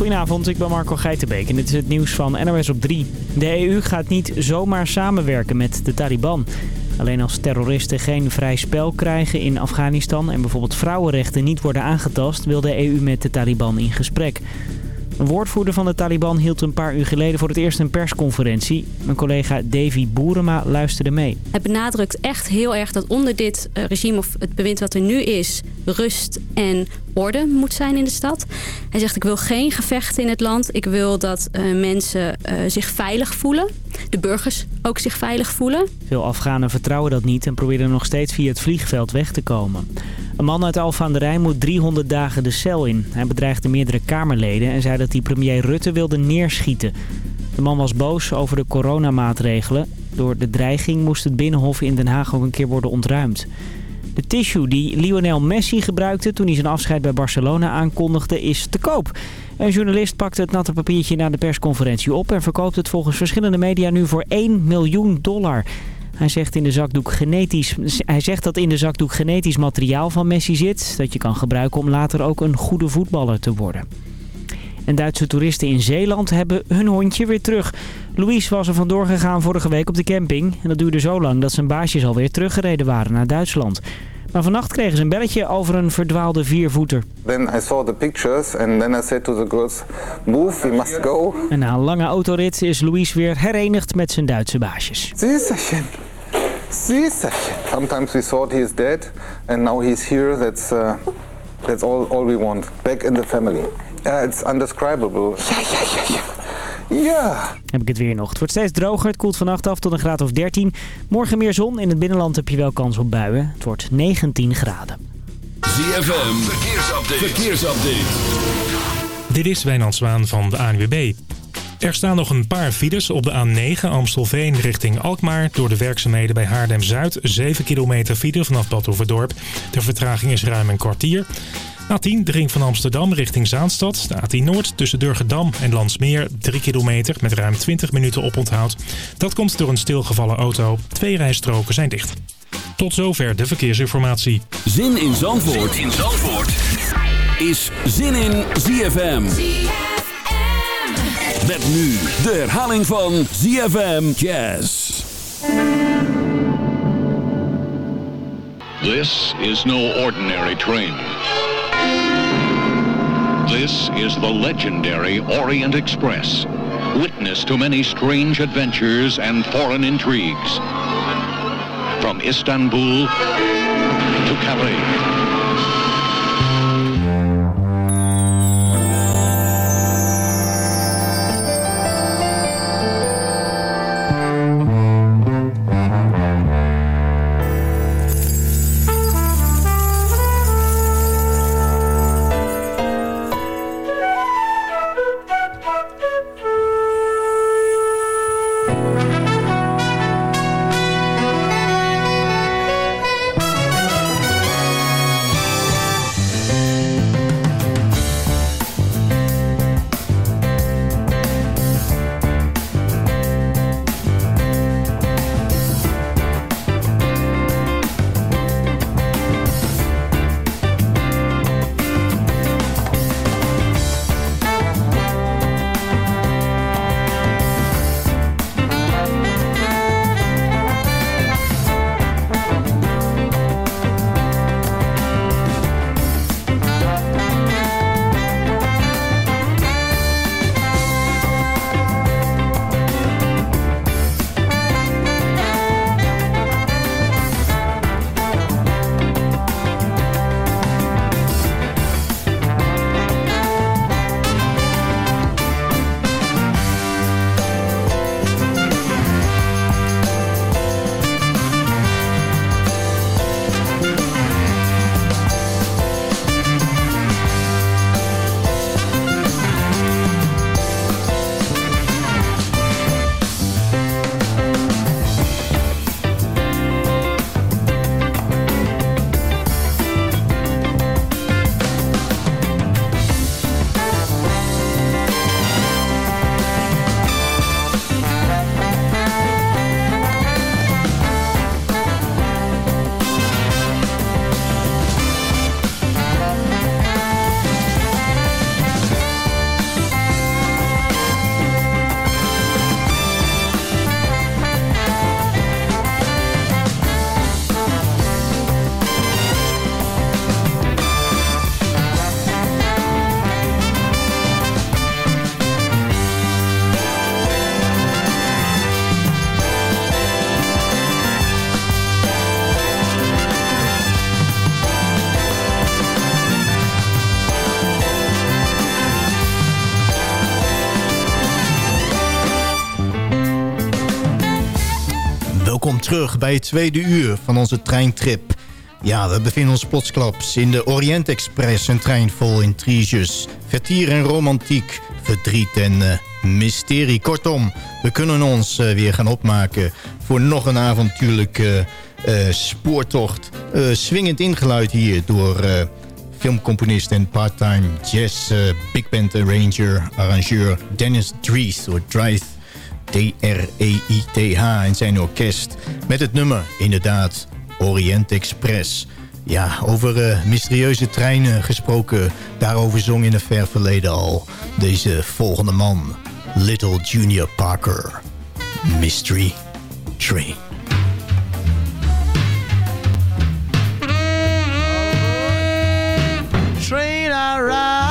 Goedenavond, ik ben Marco Geitenbeek en dit is het nieuws van NOS op 3. De EU gaat niet zomaar samenwerken met de Taliban. Alleen als terroristen geen vrij spel krijgen in Afghanistan en bijvoorbeeld vrouwenrechten niet worden aangetast, wil de EU met de Taliban in gesprek. Een woordvoerder van de Taliban hield een paar uur geleden voor het eerst een persconferentie. Mijn collega Davy Boerema luisterde mee. Hij benadrukt echt heel erg dat onder dit eh, regime of het bewind wat er nu is... rust en orde moet zijn in de stad. Hij zegt ik wil geen gevechten in het land. Ik wil dat uh, mensen uh, zich veilig voelen. De burgers ook zich veilig voelen. Veel Afghanen vertrouwen dat niet en proberen nog steeds via het vliegveld weg te komen. Een man uit Alphen aan de Rijn moet 300 dagen de cel in. Hij bedreigde meerdere Kamerleden en zei dat hij premier Rutte wilde neerschieten. De man was boos over de coronamaatregelen. Door de dreiging moest het Binnenhof in Den Haag ook een keer worden ontruimd. De tissue die Lionel Messi gebruikte toen hij zijn afscheid bij Barcelona aankondigde is te koop. Een journalist pakte het natte papiertje na de persconferentie op... en verkoopt het volgens verschillende media nu voor 1 miljoen dollar. Hij zegt, in de zakdoek genetisch, hij zegt dat in de zakdoek genetisch materiaal van Messi zit... dat je kan gebruiken om later ook een goede voetballer te worden. En Duitse toeristen in Zeeland hebben hun hondje weer terug. Louis was er vandoor gegaan vorige week op de camping. En dat duurde zo lang dat zijn baasjes alweer teruggereden waren naar Duitsland. Maar vannacht kregen ze een belletje over een verdwaalde viervoeter. Then I saw the pictures and then I said to the girls, move, we must go. En na een lange autorit is Louis weer herenigd met zijn Duitse baasjes. Süßerchen. Süßerchen. Sometimes we thought he is dead and now he's here. That's, uh, that's all, all we want. Back in the family. Uh, it's undescribable. Ja, ja, ja, ja. Ja. Heb ik het weer nog. Het wordt steeds droger. Het koelt vannacht af tot een graad of 13. Morgen meer zon. In het binnenland heb je wel kans op buien. Het wordt 19 graden. ZFM. Verkeersupdate. Verkeersupdate. Dit is Wijnand Zwaan van de ANWB. Er staan nog een paar files op de A9 Amstelveen richting Alkmaar. Door de werkzaamheden bij Haarlem-Zuid. 7 kilometer file vanaf Bad De vertraging is ruim een kwartier. A10, de ring van Amsterdam richting Zaanstad. De A10 Noord tussen Durgedam en Landsmeer. 3 kilometer met ruim 20 minuten oponthoud. Dat komt door een stilgevallen auto. Twee rijstroken zijn dicht. Tot zover de verkeersinformatie. Zin in Zandvoort, zin in Zandvoort. is Zin in ZFM. Met nu de herhaling van ZFM Jazz. This is no ordinary train. This is the legendary Orient Express. Witness to many strange adventures and foreign intrigues. From Istanbul to Calais. Terug bij het tweede uur van onze treintrip. Ja, we bevinden ons plotsklaps in de Orient Express, een trein vol intriges, vertier en romantiek, verdriet en uh, mysterie. Kortom, we kunnen ons uh, weer gaan opmaken voor nog een avontuurlijke uh, spoortocht. swingend ingeluid hier door filmcomponist en part-time jazz big band arranger, arrangeur Dennis Dries, of Dries D-R-E-I-T-H en zijn orkest. Met het nummer, inderdaad, Orient Express. Ja, over uh, mysterieuze treinen gesproken. Daarover zong in het ver verleden al deze volgende man. Little Junior Parker. Mystery Train. Train I ride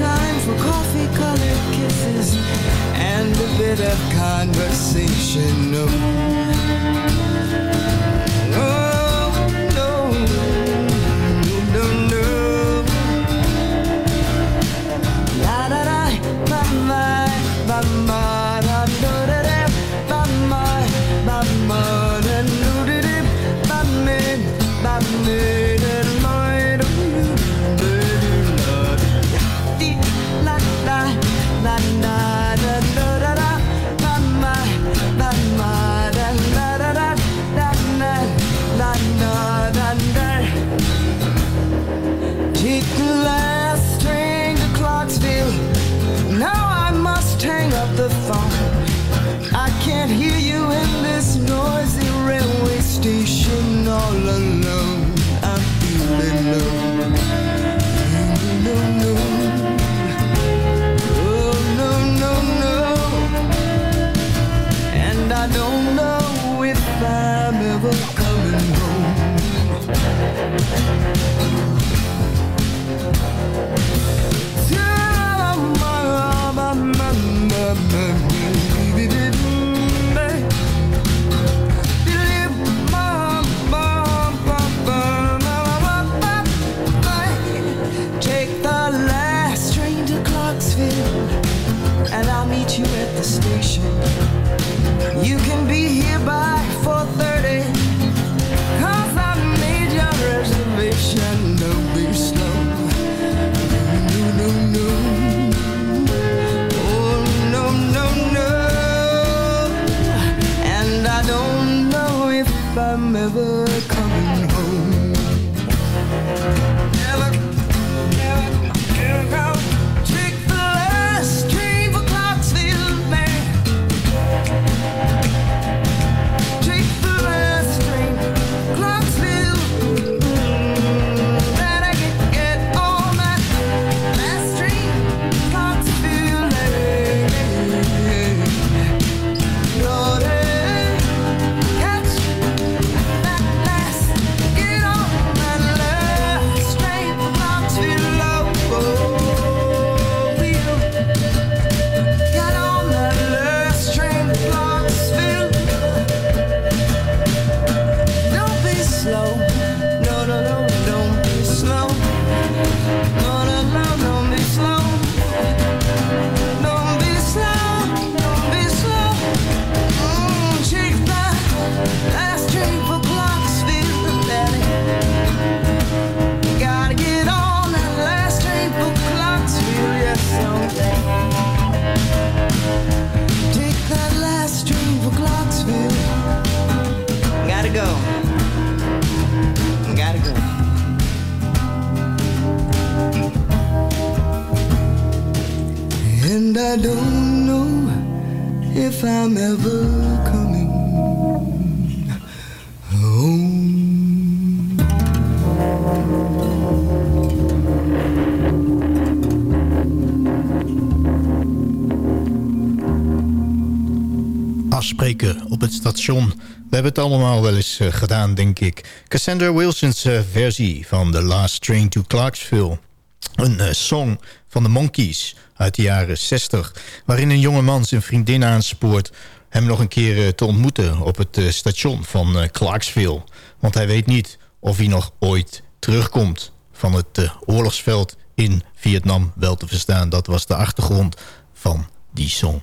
time for coffee-colored kisses and a bit of conversation. No. op het station. We hebben het allemaal wel eens eh, gedaan, denk ik. Cassandra Wilson's eh, versie van The Last Train to Clarksville. Een eh, song van de Monkees uit de jaren 60... waarin een jonge man zijn vriendin aanspoort... hem nog een keer te ontmoeten op het station van Clarksville. Want hij weet niet of hij nog ooit terugkomt van het oorlogsveld in Vietnam wel te verstaan. Dat was de achtergrond van die song.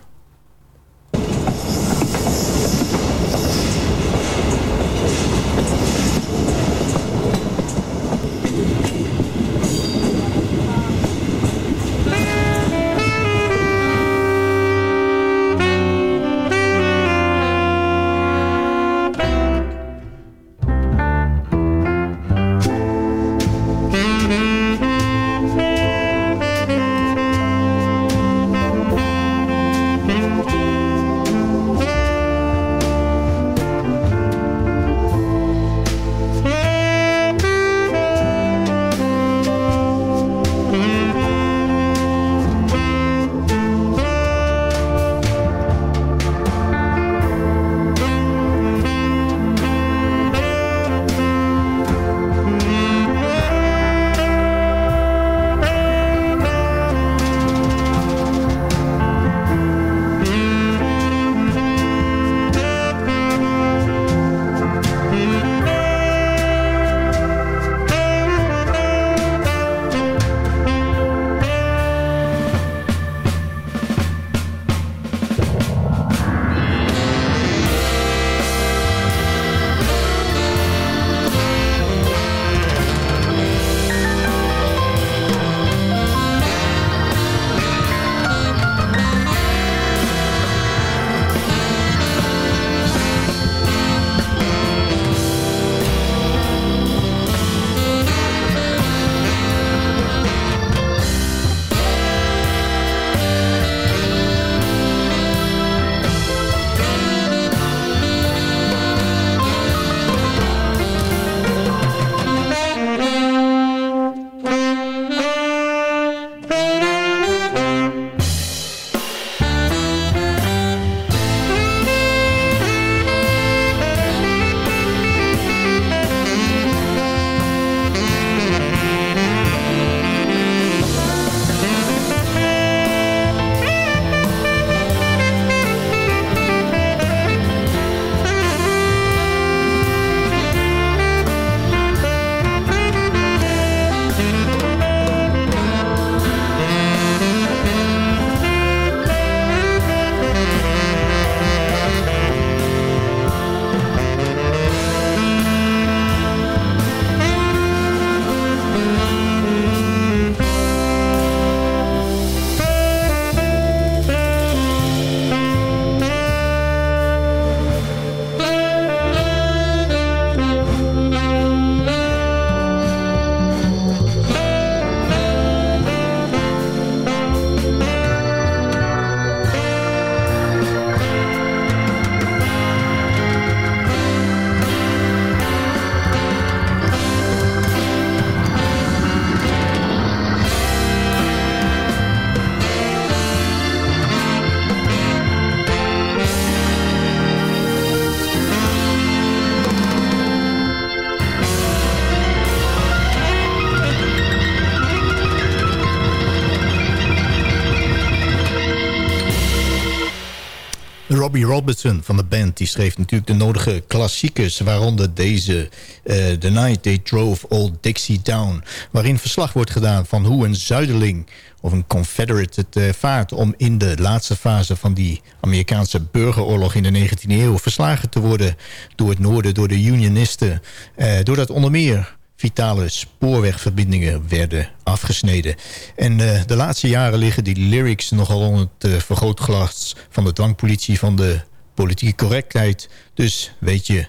Robbie Robertson van de band... die schreef natuurlijk de nodige klassiekers... waaronder deze uh, The Night They Drove Old Dixie Down... waarin verslag wordt gedaan van hoe een zuiderling of een Confederate het uh, vaart... om in de laatste fase van die Amerikaanse burgeroorlog in de 19e eeuw... verslagen te worden door het noorden, door de unionisten. Uh, doordat onder meer vitale spoorwegverbindingen werden afgesneden. En uh, de laatste jaren liggen die lyrics nogal onder het uh, vergrootglas... van de dwangpolitie, van de politieke correctheid. Dus weet je,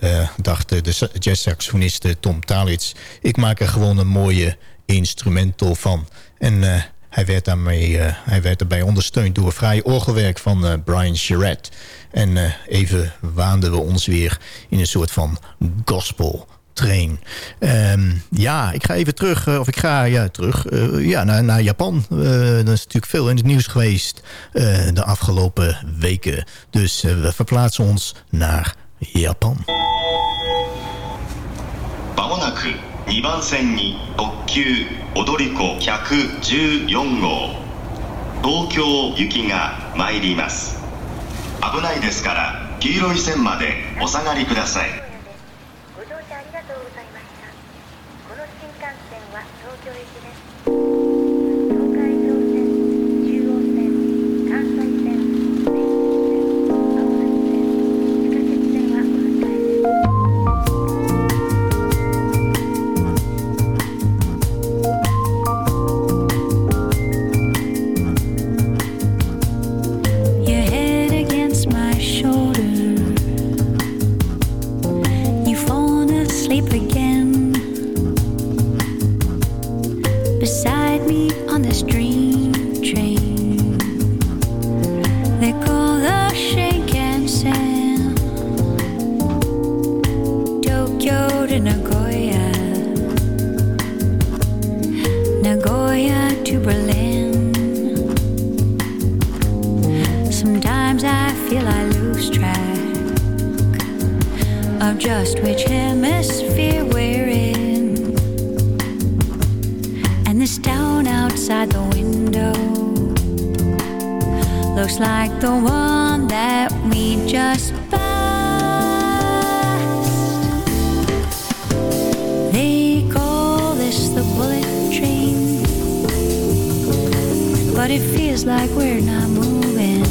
uh, dacht de jazzsaxofonist Tom Talitz... ik maak er gewoon een mooie instrumental van. En hij, werd daarmee, hij werd daarbij ondersteund door vrij orgelwerk van Brian Charette. En even waanden we ons weer in een soort van gospel train. Um, ja, ik ga even terug, uh, of ik ga ja, terug uh, ja, naar, naar Japan. Uh, er is natuurlijk veel in het nieuws geweest de afgelopen weken. Dus we verplaatsen ons naar Japan. まもなく2番線に特急踊り子114号東京行きが参ります危ないですから黄色い線までお下がりください just like the one that we just passed. They call this the bullet train, but it feels like we're not moving.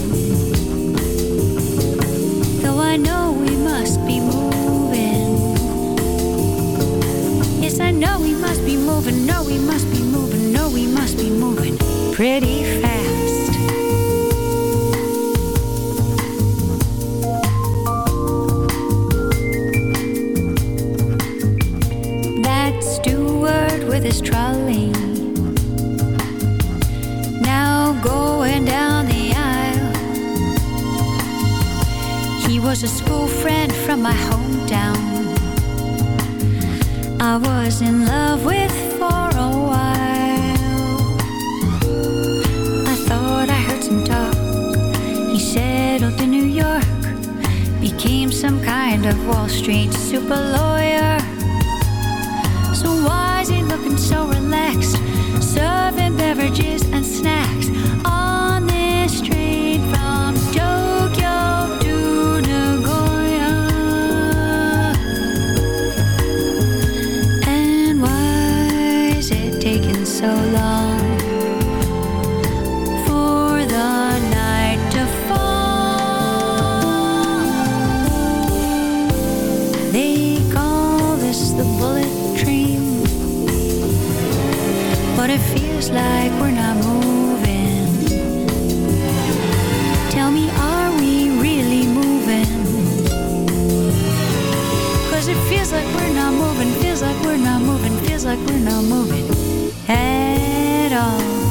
Though I know we must be moving. Yes, I know we must be moving. No, we must be moving. No, we must be moving pretty fast. trolley. Now going down the aisle. He was a school friend from my hometown. I was in love with for a while. I thought I heard some talk. He settled in New York, became some kind of Wall Street super lawyer. So why? relaxed, serving beverages and snacks. All like we're not moving. Tell me, are we really moving? Cause it feels like we're not moving, feels like we're not moving, feels like we're not moving at all.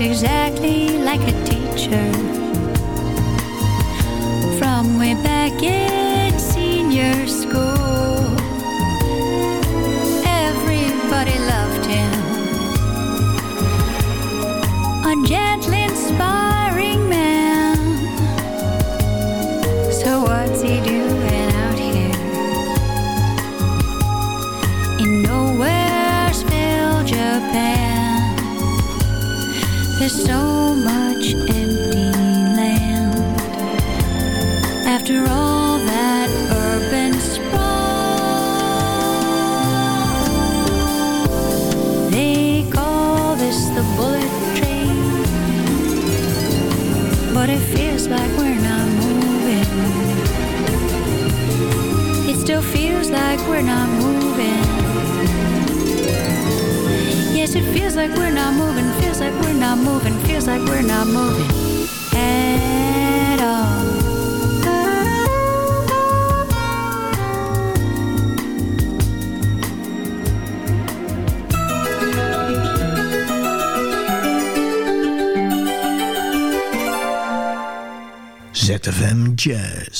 exactly Feels like we're not moving. Yes, it feels like we're not moving, feels like we're not moving, feels like we're not moving at all. ZFM Jazz.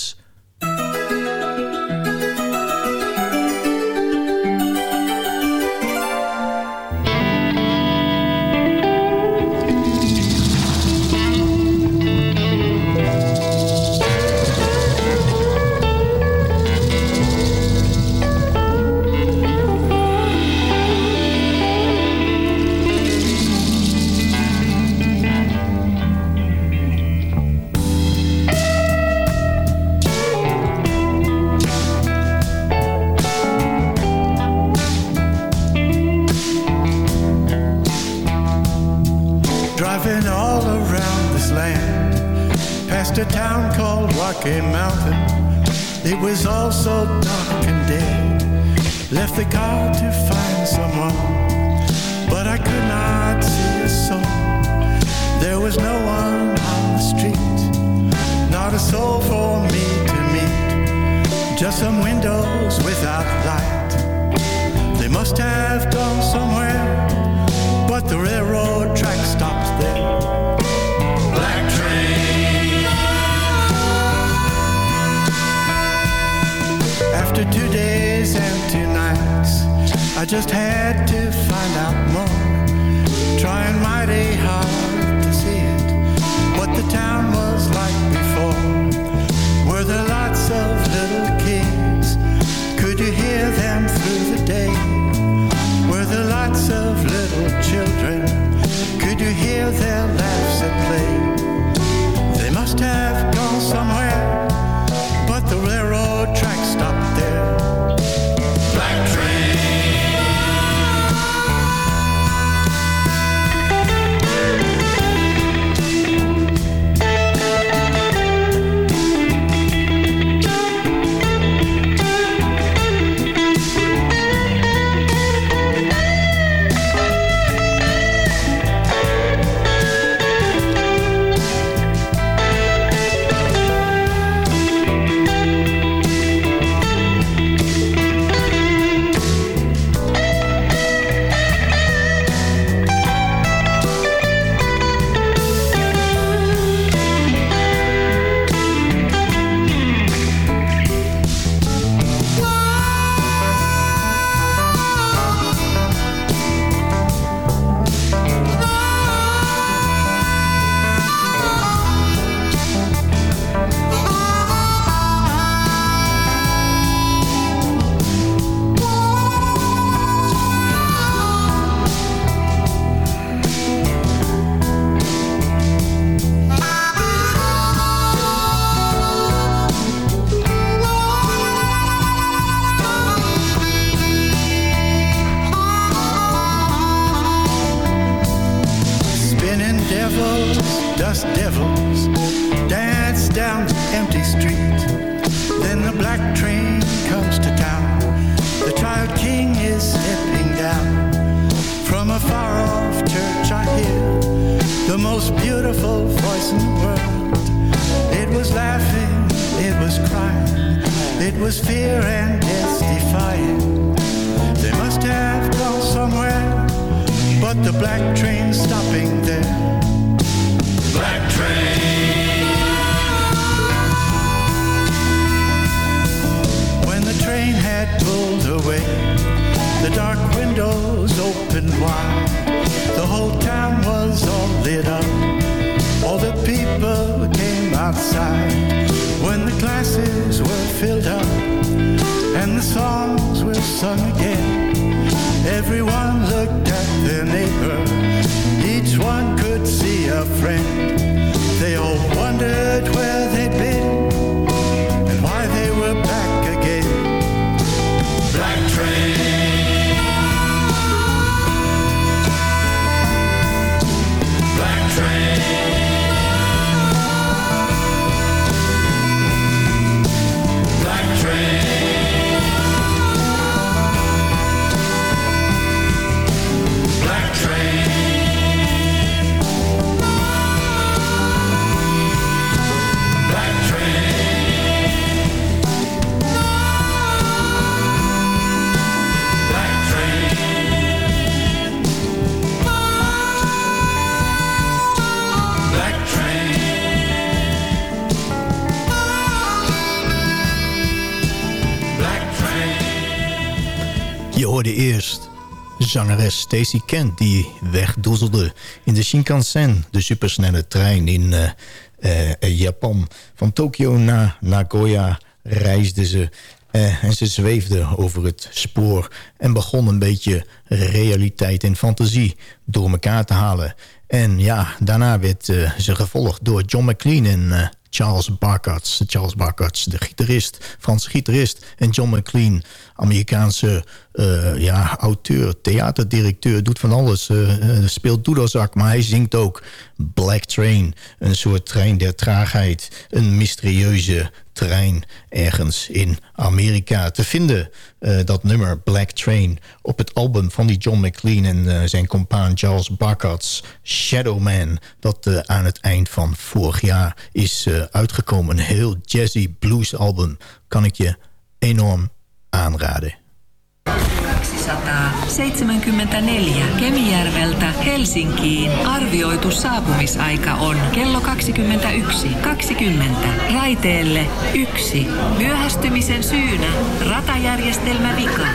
outside when the glasses were filled up and the songs were sung again. Everyone eerst zangeres Stacey Kent die wegdoezelde in de Shinkansen, de supersnelle trein in eh, eh, Japan. Van Tokio naar Nagoya reisde ze eh, en ze zweefde over het spoor en begon een beetje realiteit en fantasie door elkaar te halen. En ja, daarna werd eh, ze gevolgd door John McLean en eh, Charles Barkatz. Charles Barkatz, de gitarist, Franse gitarist. En John McLean, Amerikaanse eh, ja, auteur, theaterdirecteur. Doet van alles, eh, eh, speelt doedelzak, maar hij zingt ook Black Train. Een soort trein der traagheid. Een mysterieuze trein ergens in Amerika. Te vinden eh, dat nummer Black Train op het album van die John McLean en eh, zijn compaan Charles Barkatz, Shadow Man, dat eh, aan het eind van vorig jaar is uitgekomen. Een heel jazzy blues album. Kan ik je enorm aanraden. 274 Kemijärveltä Helsinkiin. Arvioitu saapumisaika on kello 21. 20. Raiteelle 1. Myöhästymisen syynä ratajärjestelmä vika.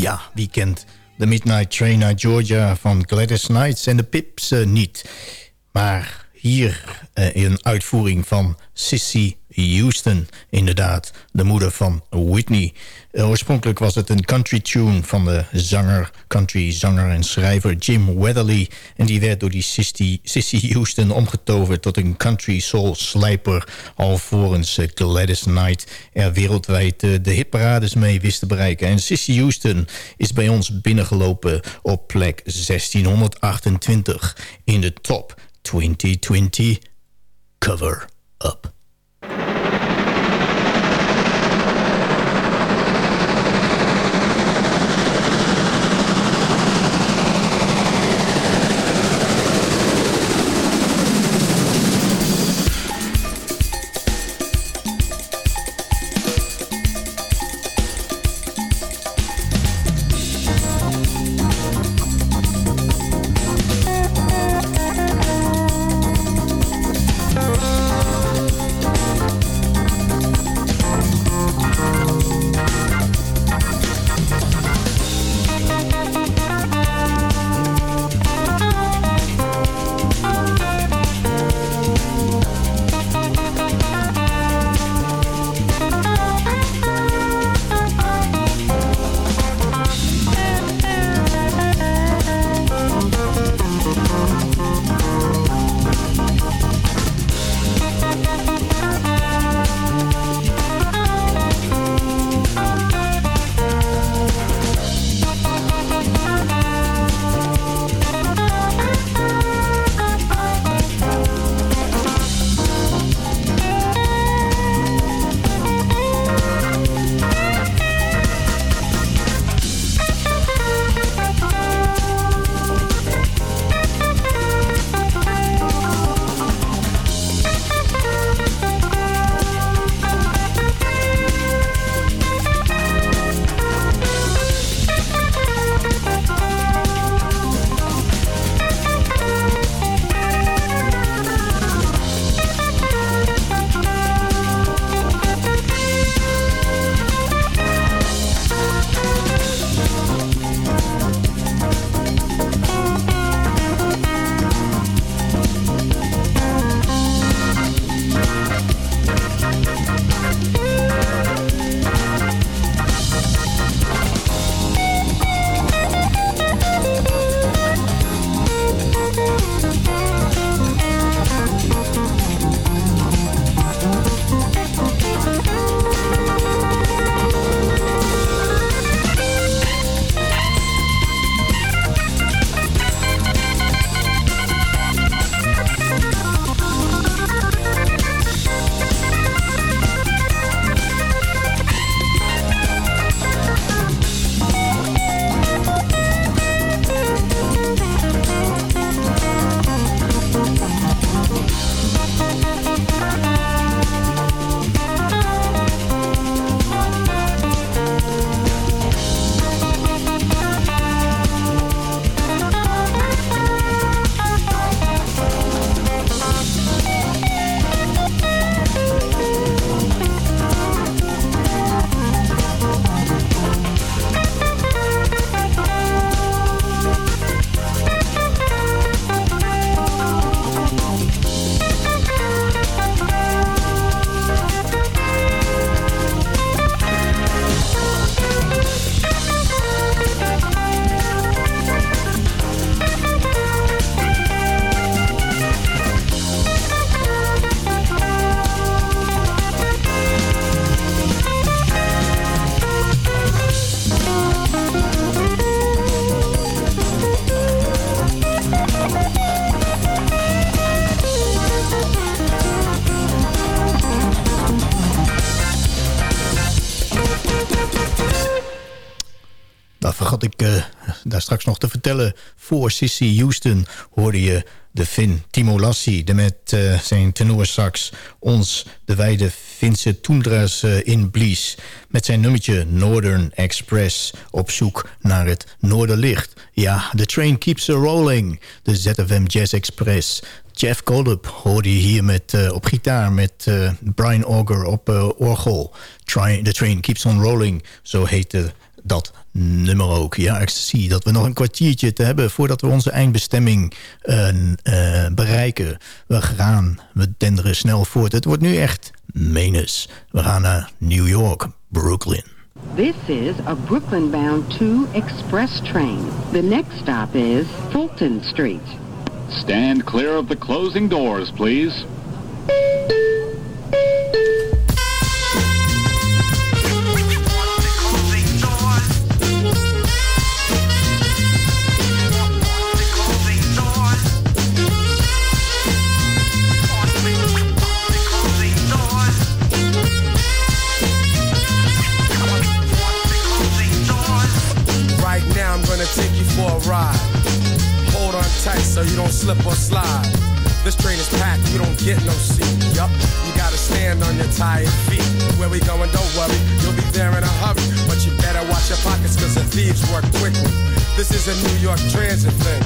Ja, wie kent The Midnight Train uit Georgia van Gladys Knights en de Pips eh, niet. Maar hier eh, in een uitvoering van Sissy Houston, inderdaad, de moeder van Whitney. Eh, oorspronkelijk was het een country tune van de zanger, country zanger en schrijver Jim Weatherly. En die werd door die Sissy Houston omgetoverd tot een country soul slijper. Alvorens eh, Gladys Knight er wereldwijd eh, de hitparades mee wist te bereiken. En Sissy Houston is bij ons binnengelopen op plek 1628 in de top 2020 cover-up. Voor Sissy Houston hoorde je de Fin Timo Lassi... de met eh, zijn tenorsax ons de wijde Finse toendra's uh, in blies... met zijn nummertje Northern Express op zoek naar het Noorderlicht. Ja, the train keeps a rolling, de ZFM Jazz Express... Jeff Golub hoorde je hier met, uh, op gitaar met Brian Auger op orgel. Try, the Train Keeps on Rolling, zo heette dat nummer ook. Ja, ik zie dat we nog een kwartiertje te hebben... voordat we onze eindbestemming bereiken. We gaan, we denderen snel voort. Het wordt nu echt menus. We gaan naar New York, Brooklyn. This is a Brooklyn-bound 2 express train. The next stop is Fulton Street. Stand clear of the closing doors, please. Slip or slide. This train is packed, you don't get no seat. Yup, you gotta stand on your tired feet. Where we going, don't worry, you'll be there in a hurry. But you better watch your pockets cause the thieves work quickly. This is a New York transit thing.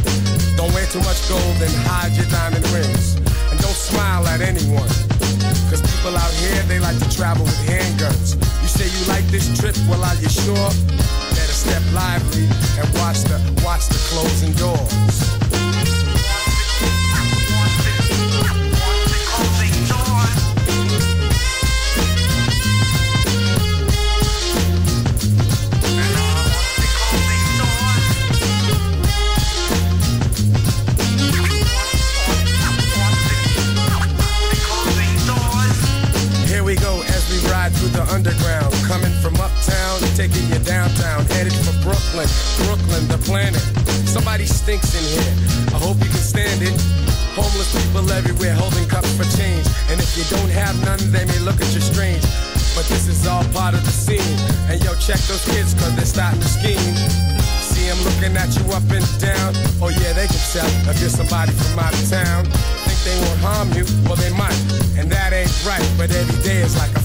Don't wear too much gold and hide your diamond rings. And don't smile at anyone. Cause people out here, they like to travel with handguns. You say you like this trip, well are you sure? Better step lively and watch the watch the closing doors. Brooklyn, Brooklyn, the planet. Somebody stinks in here. I hope you can stand it. Homeless people everywhere holding cups for change. And if you don't have none, they may look at you strange. But this is all part of the scene. And yo, check those kids, cause they're starting to scheme. See them looking at you up and down. Oh yeah, they can tell if you're somebody from out of town. Think they won't harm you, well they might. And that ain't right, but every day is like a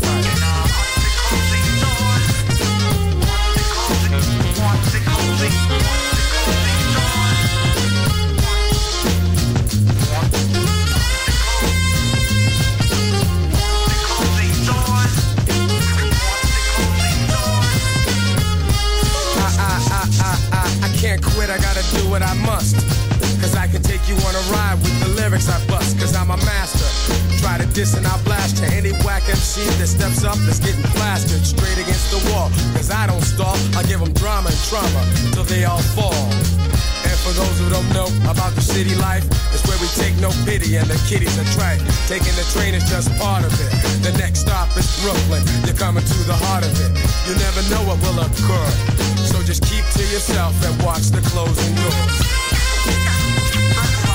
I, I, I, I, I, I can't quit, I gotta do what I must. I can take you on a ride with the lyrics I bust. Cause I'm a master. Try to diss and I'll blast to any whack MC that steps up that's getting plastered straight against the wall. Cause I don't stall, I give them drama and trauma till they all fall. And for those who don't know about the city life, it's where we take no pity and the kiddies are trite. Taking the train is just part of it. The next stop is Brooklyn. You're coming to the heart of it. You never know what will occur. So just keep to yourself and watch the closing doors. Thank you.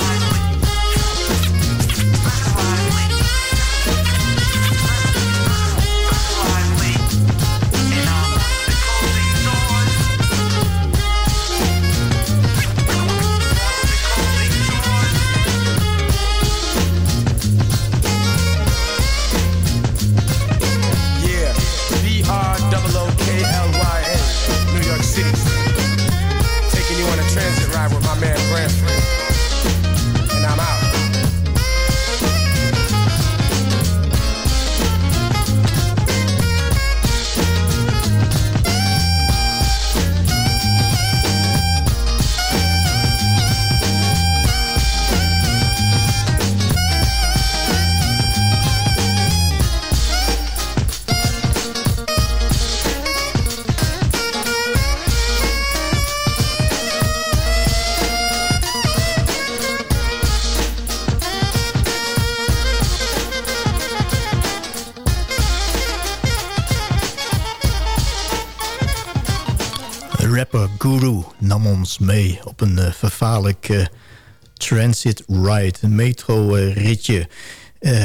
Op een eh, vervaarlijk eh, transit ride, een metro eh,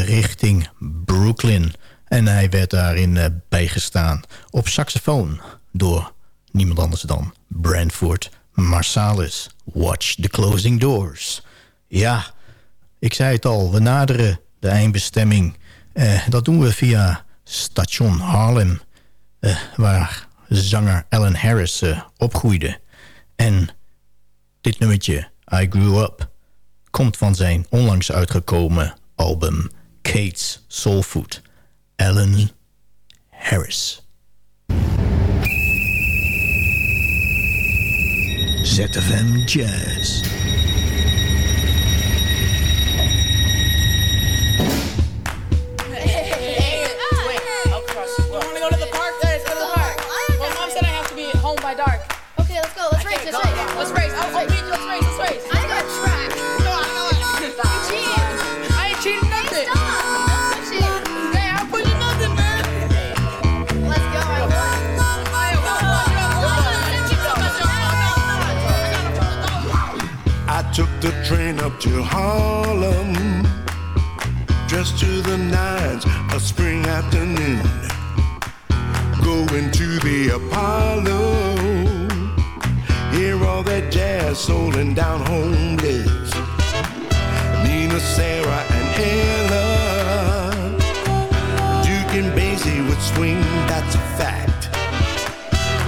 richting Brooklyn. En hij werd daarin bijgestaan op saxofoon door niemand anders dan Brentford Marsalis, Watch the Closing Doors. Ja, ik zei het al, we naderen de eindbestemming. Dat doen we via station Harlem, waar zanger Alan Harris opgroeide. En dit nummertje, I Grew Up, komt van zijn onlangs uitgekomen album Kate's Soul Food. Alan Harris. ZFM Jazz. wanna go to the park? Let's go to the park. Well, mom said I have to be home by dark. Okay, let's go. Let's race. Let's race. You. Let's race. The train up to Harlem, dressed to the nines, a spring afternoon. Going to the Apollo, hear all that jazz, soul, and down home. Nina, Sarah, and Ella, Duke and Basie would swing, that's a fact.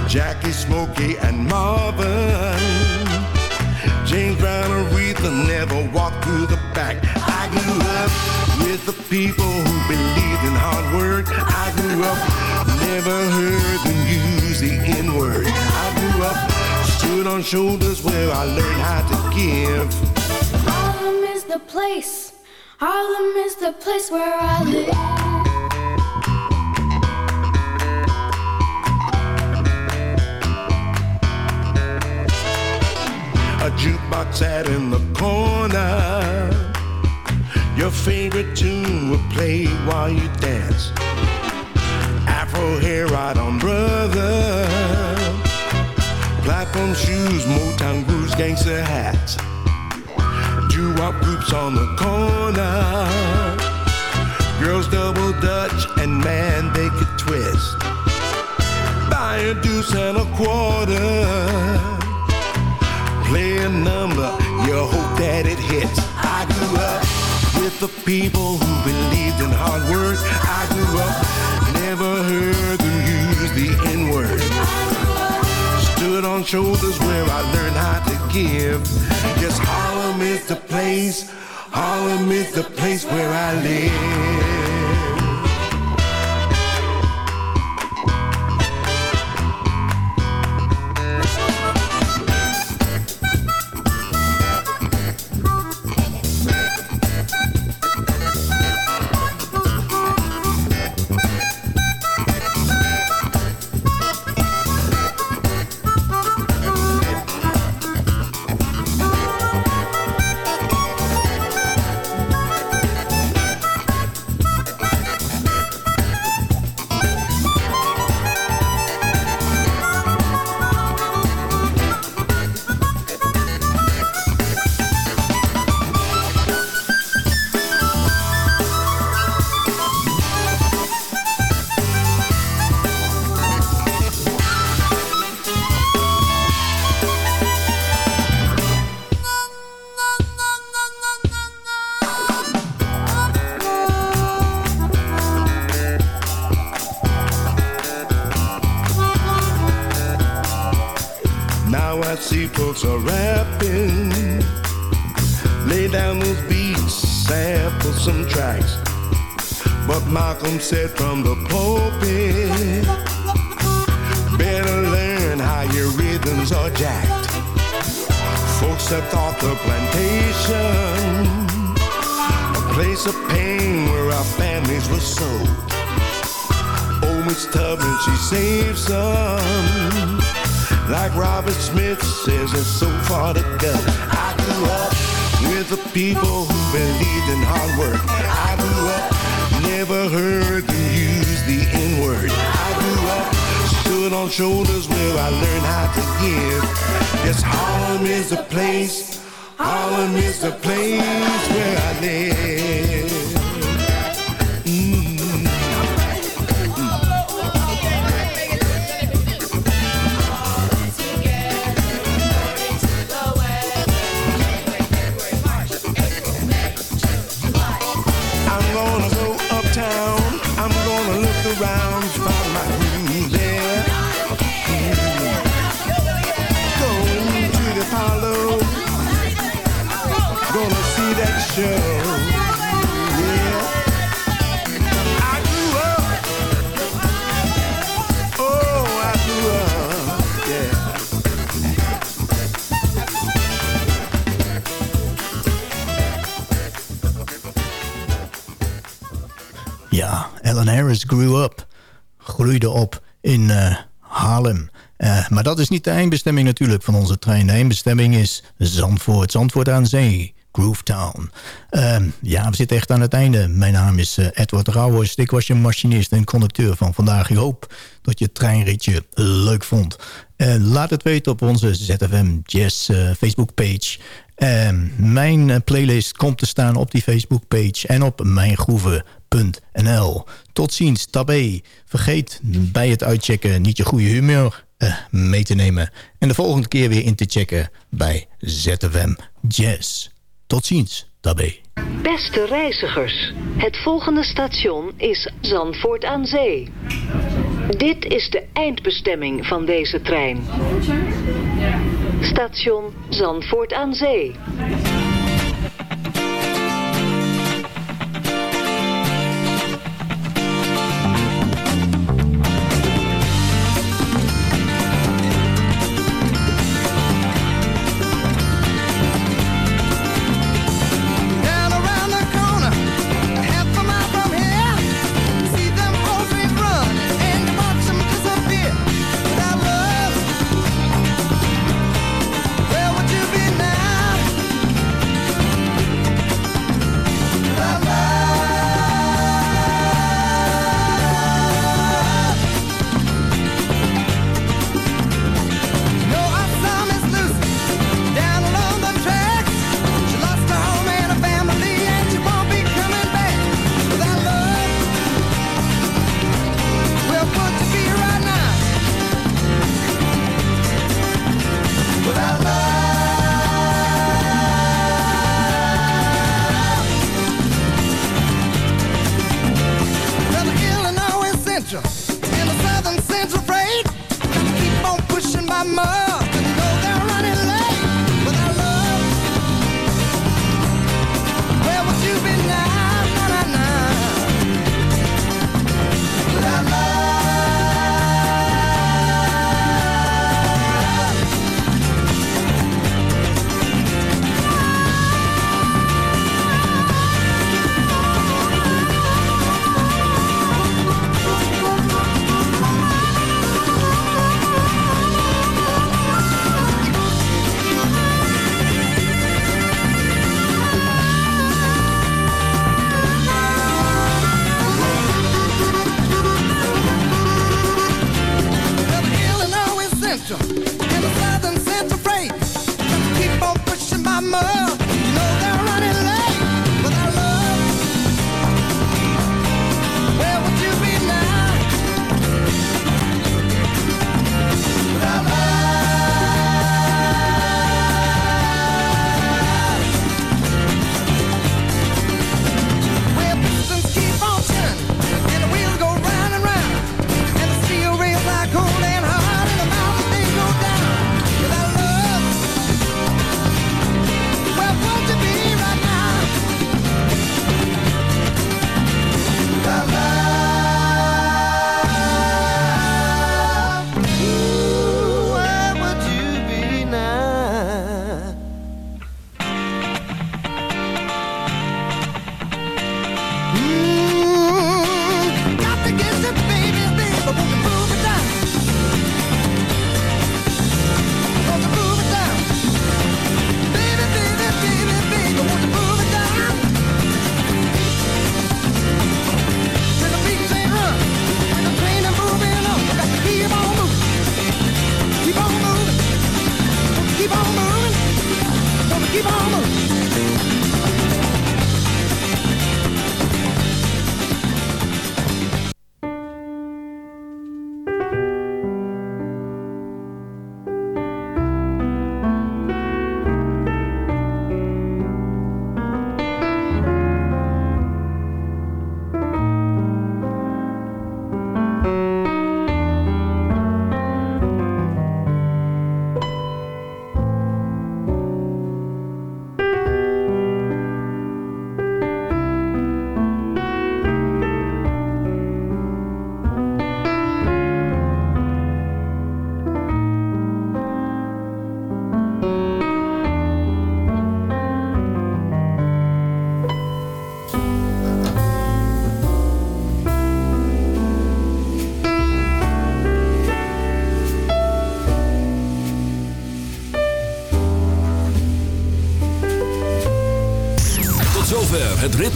Jackie, Smokey, and Marvin. James Brown, Aretha never walked through the back. I grew up with the people who believed in hard work. I grew up, never heard them use the N word. I grew up, stood on shoulders where I learned how to give. Harlem is the place. Harlem is the place where I live. Jukebox sat in the corner. Your favorite tune would play while you dance. Afro hair right on brother. Platform shoes, Motown grooves, gangster hats. Doo-wop groups on the corner. Girls double dutch and man they could twist. Buy a deuce and a quarter play a number, you hope that it hits. I grew up with the people who believed in hard work. I grew up, never heard them use the N word. Stood on shoulders where I learned how to give. Yes, Harlem is the place, Harlem is the place where I live. Said from the pulpit, better learn how your rhythms are jacked. Folks that thought the plantation, a place of pain where our families were sold. Oh, Miss Tubman, she saved some. Like Robert Smith says, there's so far to go. I grew up with the people who believed in hard work. I grew up, never heard them use the N word. I grew up, stood on shoulders where I learned how to give. Yes, Harlem is the place, Harlem is the place where I live. Harris grew up. Groeide op in eh, Haarlem. Eh, maar dat is niet de eindbestemming natuurlijk van onze trein. De eindbestemming is Zandvoort. Zandvoort aan zee. Groovetown. Ehm, ja, we zitten echt aan het einde. Mijn naam is eh, Edward Rauwers. Ik was je machinist en conducteur van vandaag. Ik hoop dat je het treinritje leuk vond. Laat het weten op onze ZFM Jazz uh, Facebookpage. Ehm, mijn uh, playlist komt te staan op die Facebookpage en op Tot ziens, tabé. Vergeet bij het uitchecken niet je goede humeur uh, mee te nemen. En de volgende keer weer in te checken bij ZFM Jazz. Tot ziens, tabé. Beste reizigers, het volgende station is Zandvoort aan Zee. Dit is de eindbestemming van deze trein. Station Zandvoort aan Zee.